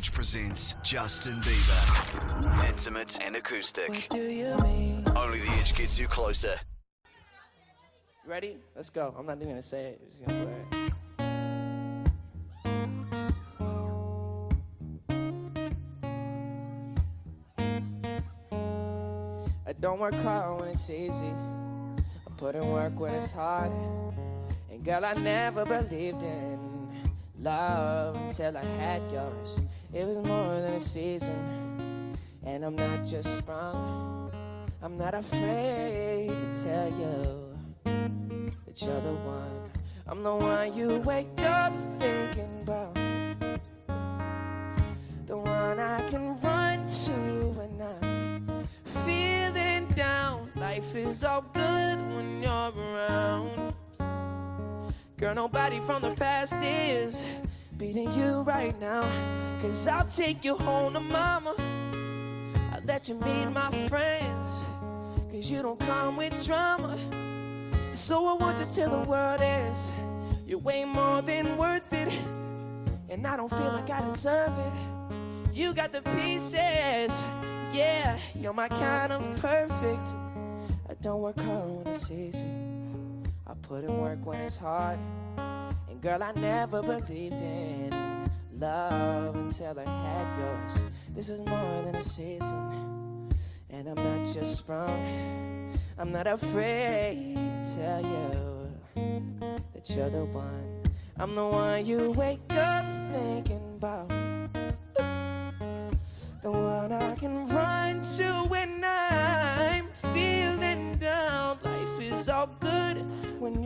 Edge presents Justin Bieber. Intimate and acoustic. Only the Edge gets you closer. Ready? Let's go. I'm not even gonna say it. Just gonna play it. I don't work hard when it's easy. I put in work when it's hard. And girl, I never believed in love until I had yours. It was more than a season. And I'm not just sprung. I'm not afraid to tell you that you're the one. I'm the one you wake up thinking about. The one I can run to when I'm feeling down. Life is all good when you're around. Girl, nobody from the past is beating you right now. Cause I'll take you home to mama. I'll let you meet my friends. Cause you don't come with drama. So I want you to tell the world is you're way more than worth it. And I don't feel like I deserve it. You got the pieces, yeah, you're my kind of perfect. I don't work hard when it's easy. I put in work when it's hard. And girl, I never believed in love until I had yours. This is more than a season. And I'm not just sprung. I'm not afraid to tell you that you're the one. I'm the one you wake up thinking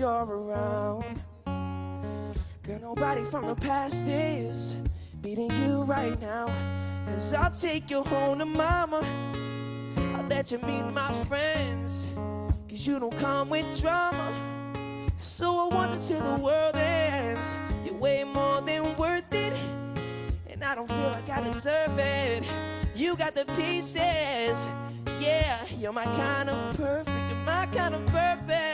you're around. Girl, nobody from the past is beating you right now. Cause I'll take you home to mama. I'll let you meet my friends. Cause you don't come with drama. So I want to till the world ends. You're way more than worth it. And I don't feel like I deserve it. You got the pieces. Yeah, you're my kind of perfect. You're my kind of perfect.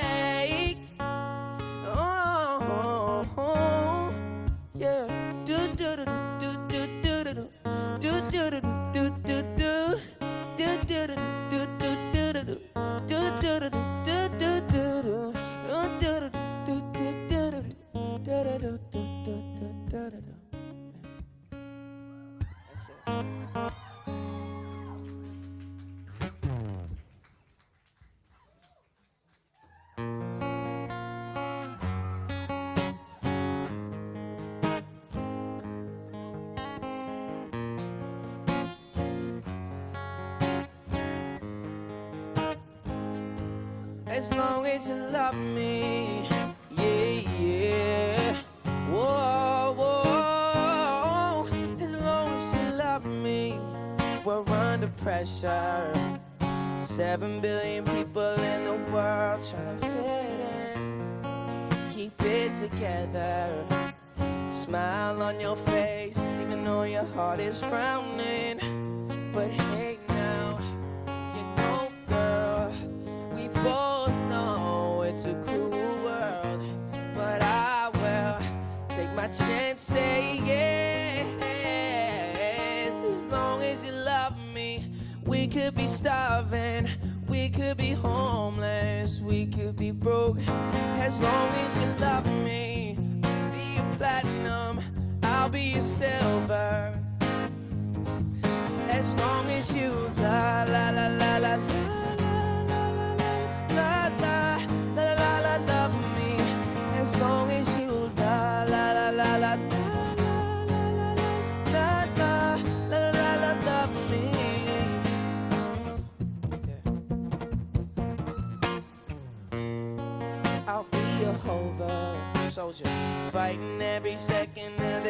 As long as you love me, yeah, yeah. Whoa, whoa. As long as you love me, we're under pressure. Seven billion people in the world trying to fit in. Keep it together. Smile on your face, even though your heart is frowning. But hey, it's a cruel world. But I will take my chance, say yes. As long as you love me, we could be starving, we could be homeless, we could be broke. As long as you love me, I'll be a platinum, I'll be a silver. As long as you la la la la la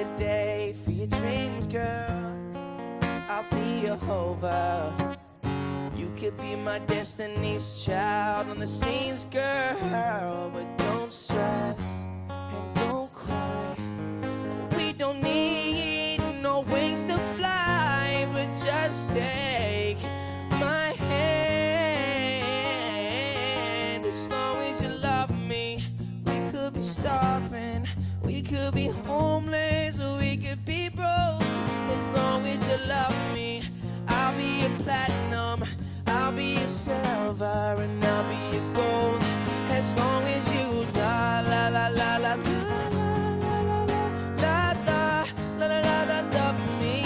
the day for your dreams, girl. I'll be hover. You could be my destiny's child on the scenes, girl. But don't stress and don't cry. We don't need no wings to fly, but just take my hand. As long as you love me, we could be starving, we could be homeless, platinum. I'll be your silver and I'll be your gold. As long as you la la la la la la la. la la la la la love me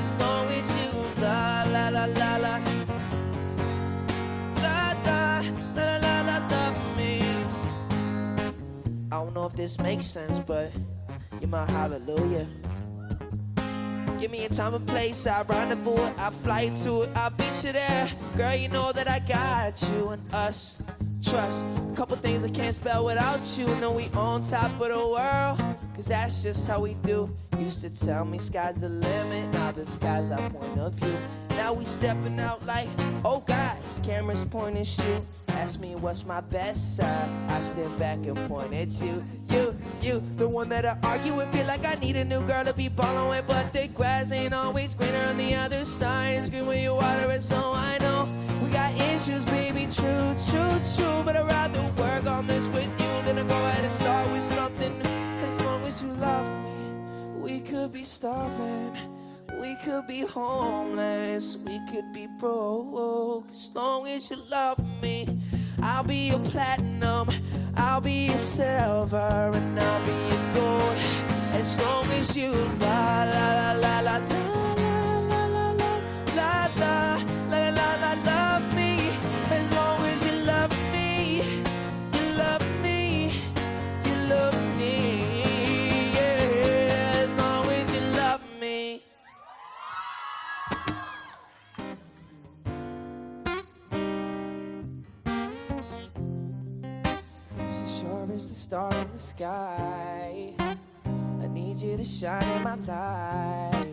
as long as you la la la la la la la la la la love me. I don't know if this makes sense, but you're my hallelujah. Give me a time and place, I rendezvous it, I fly to it, I'll beat you there. Girl, you know that I got you and us. Trust, a couple things I can't spell without you. Know we on top of the world, cause that's just how we do. Used to tell me sky's the limit, now the sky's our point of view. Now we stepping out like, oh God, cameras pointing shoot. Ask me what's my best side. I step back and point at you, you, you, the one that I argue with. Feel like I need a new girl to be with, but the grass ain't always greener on the other side. It's green when you water it, so I know we got issues, baby. True, true, true. But I'd rather work on this with you than to go ahead and start with something. As long as you love me, we could be starving. We could be homeless, we could be broke. As long as you love me, I'll be a platinum, I'll be a silver, and I'll be a gold. As long as you la need you to shine in my life.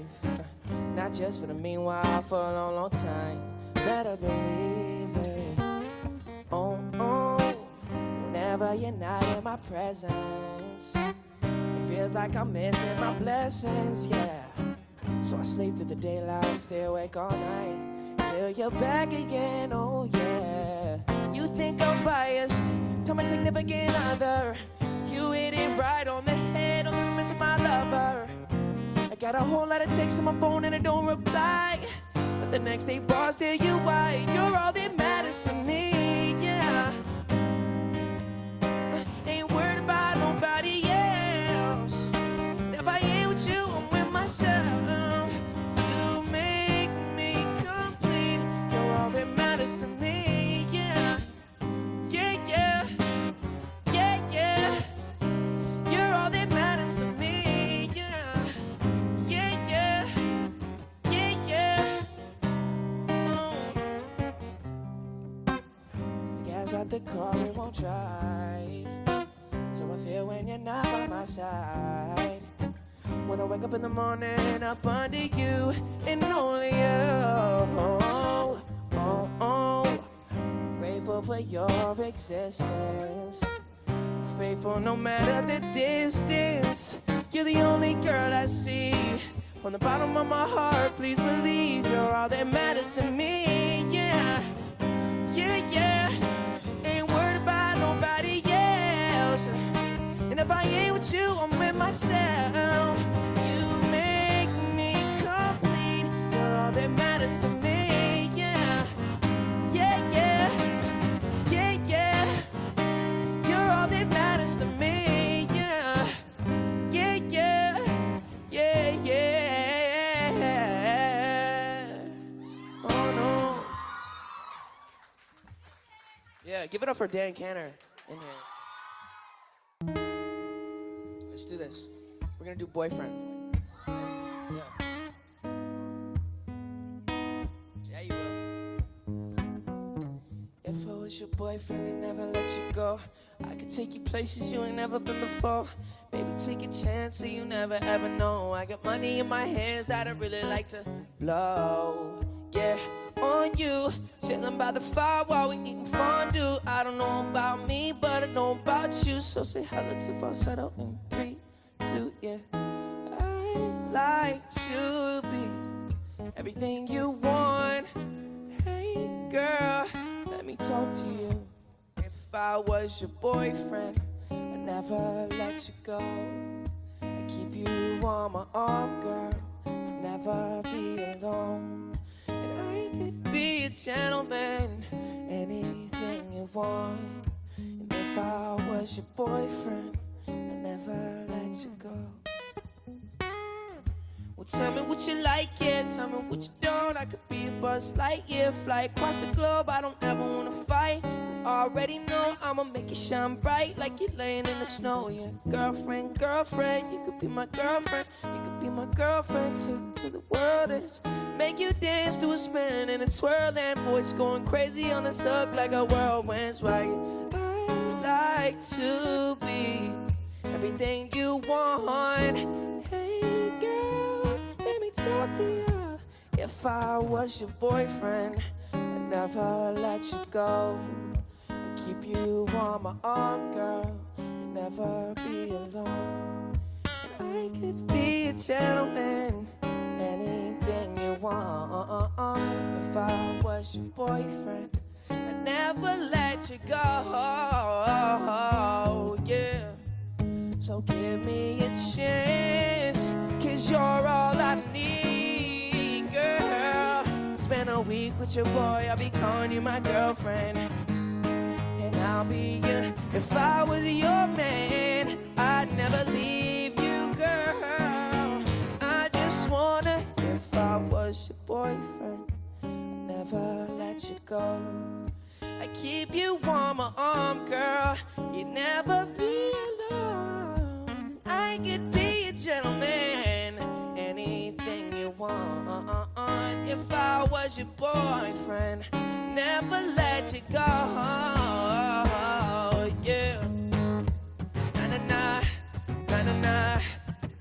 Not just for the meanwhile, for a long, long time. Better believe it. Oh, oh. Whenever you're not in my presence, it feels like I'm missing my blessings, yeah. So I sleep through the daylight, stay awake all night till you're back again. Oh yeah. You think I'm biased? Tell my significant other. You hit it right on the head. Got a whole lot of texts on my phone and I don't reply. But the next day, boss, tell you why. You're all that matters to me. The out the car, it won't drive. So I feel when you're not by my side. When I wake up in the morning up under you and only you. Oh, oh, oh. Grateful for your existence. Faithful no matter the distance. You're the only girl I see. From the bottom of my heart, please believe you're all that matters to me. Yeah, yeah, yeah. If I ain't with you, I'm with myself. You make me complete. You're all that matters to me. Yeah, yeah, yeah, yeah, yeah. You're all that matters to me. Yeah, yeah, yeah, yeah, yeah. Oh no. Yeah, give it up for Dan Kanter in here. Let's do this. We're gonna do boyfriend. Yeah. Yeah, you will. If I was your boyfriend and never let you go, I could take you places you ain't never been before. Baby, take a chance so you never ever know. I got money in my hands that I really like to blow. Yeah, on you. Chilling by the fire while we eating fondue. I don't know about me, but I know about you. So say hello to falsetto in three, two, yeah. I like to be everything you want. Hey, girl, let me talk to you. If I was your boyfriend, I'd never let you go. I'd keep you on my arm, girl. Never be alone. Gentleman. Anything you want. And if I was your boyfriend, I'd never let you go. Well, tell me what you like, yeah. Tell me what you don't. I could be a buzz Lightyear, fly across the globe. I don't ever wanna fight. already know I'ma make you shine bright like you're laying in the snow. Yeah, girlfriend, girlfriend, you could be my girlfriend. You could be my girlfriend till, till the world is. Make you dance to a spin and a twirl and boys going crazy on the hook like a whirlwind's right. I like to be everything you want. Hey girl, let me talk to you. If I was your boyfriend, I'd never let you go. I'd keep you on my arm, girl. You'd never be alone. I could be a gentleman, If I was your boyfriend, I'd never let you go. Yeah. So give me a chance, cause you're all I need, girl. Spend a week with your boy, I'll be calling you my girlfriend. And I'll be your, if I was your man, I'd never keep you on my arm, girl. You'd never be alone. I could be a gentleman, anything you want. If I was your boyfriend, never let you go. Yeah. Na na na, na na na,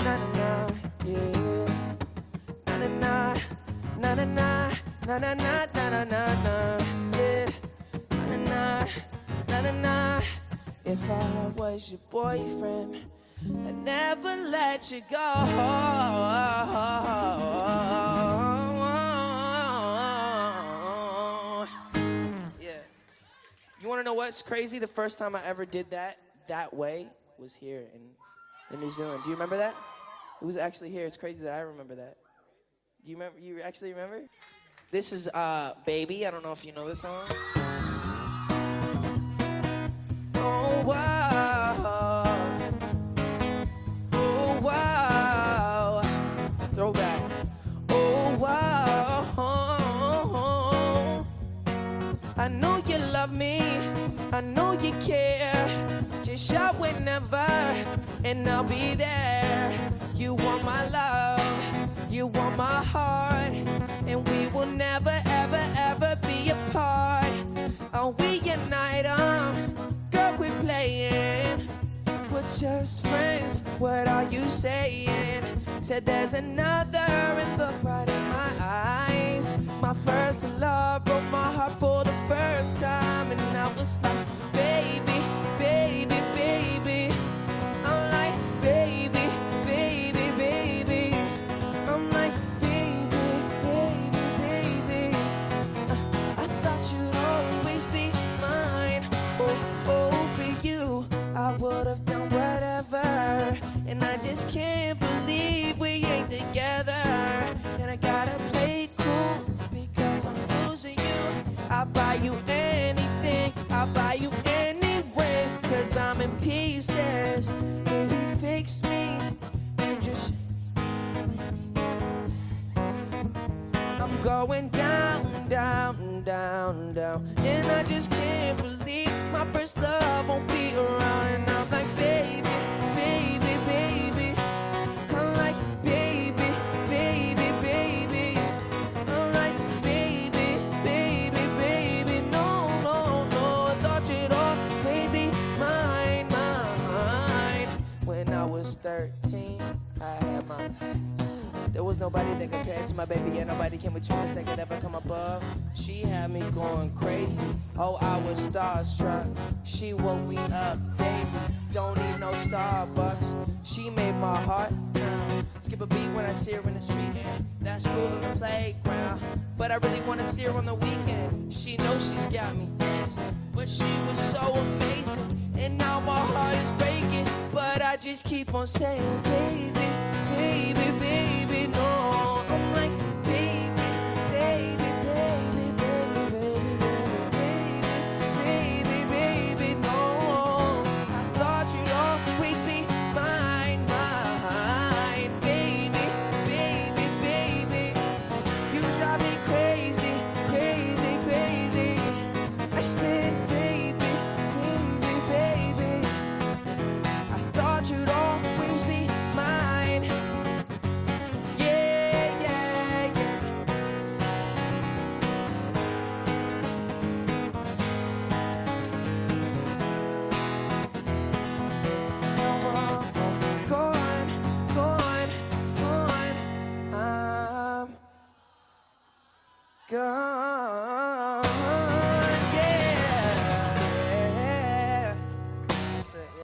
na na na, yeah. Na na na, na na na, na na na, na na na, I was your boyfriend, I'd never let you go. Yeah. You want to know what's crazy? The first time I ever did that that way was here in, in New Zealand. Do you remember that? It was actually here. It's crazy that I remember that. Do you remember? You actually remember? This is uh, "Baby." I don't know if you know this song. Oh, wow. Oh wow. Throwback. Oh wow. I know you love me. I know you care. Just shout whenever, and I'll be there. You want my love. You want my heart. And we will never, ever, ever be apart. Are we unite? Um, Quit playing. We're just friends. What are you saying? Said there's another in the bright in my eyes. My first love broke my heart for the first time, and I was like, baby, baby. Going down, down, down, down. And I just can't believe my first love won't be around. And I'm like, baby, baby, baby. I'm like, baby, baby, baby. I'm like, baby, baby, baby. No, no, no. I thought you'd always be mine, mine. When I was 13, I had my. There was nobody that compared to my baby, and nobody came between us that could ever come above. She had me going crazy. Oh, I was starstruck. She woke me up, baby. Don't need no Starbucks. She made my heart pound. Skip a beat when I see her in the street, that's cool in the playground. But I really wanna see her on the weekend. She knows she's got me dancing, but she was so amazing, and now my heart is breaking. But I just keep on saying, baby, baby, baby, no.